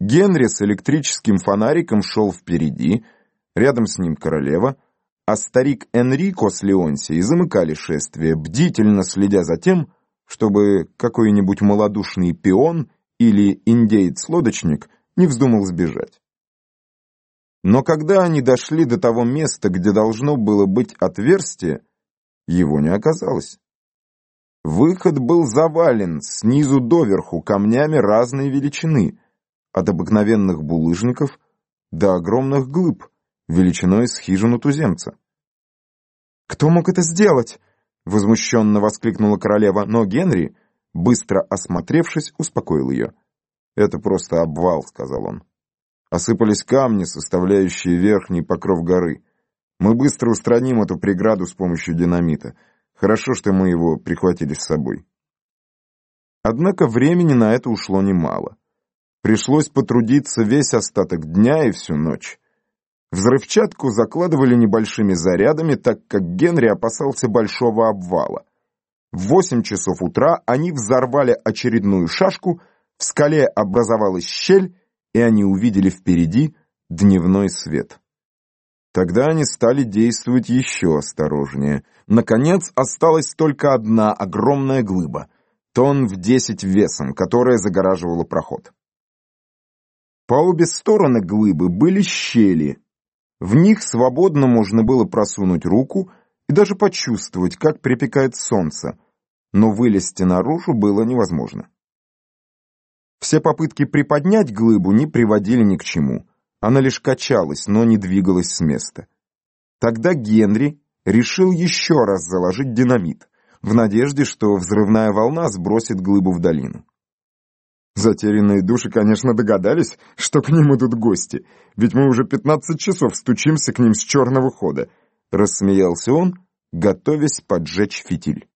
Генри с электрическим фонариком шел впереди, рядом с ним королева, а старик Энрико с Леонсией замыкали шествие, бдительно следя за тем, чтобы какой-нибудь малодушный пион или индеец-лодочник не вздумал сбежать. Но когда они дошли до того места, где должно было быть отверстие, его не оказалось. Выход был завален снизу доверху камнями разной величины, от обыкновенных булыжников до огромных глыб, величиной с хижину туземца. «Кто мог это сделать?» — возмущенно воскликнула королева, но Генри, быстро осмотревшись, успокоил ее. «Это просто обвал», — сказал он. Осыпались камни, составляющие верхний покров горы. Мы быстро устраним эту преграду с помощью динамита. Хорошо, что мы его прихватили с собой. Однако времени на это ушло немало. Пришлось потрудиться весь остаток дня и всю ночь. Взрывчатку закладывали небольшими зарядами, так как Генри опасался большого обвала. В восемь часов утра они взорвали очередную шашку, в скале образовалась щель, и они увидели впереди дневной свет. Тогда они стали действовать еще осторожнее. Наконец, осталась только одна огромная глыба, тон в десять весом, которая загораживала проход. По обе стороны глыбы были щели. В них свободно можно было просунуть руку и даже почувствовать, как припекает солнце, но вылезти наружу было невозможно. Все попытки приподнять глыбу не приводили ни к чему. Она лишь качалась, но не двигалась с места. Тогда Генри решил еще раз заложить динамит, в надежде, что взрывная волна сбросит глыбу в долину. Затерянные души, конечно, догадались, что к ним идут гости, ведь мы уже пятнадцать часов стучимся к ним с черного хода, рассмеялся он, готовясь поджечь фитиль.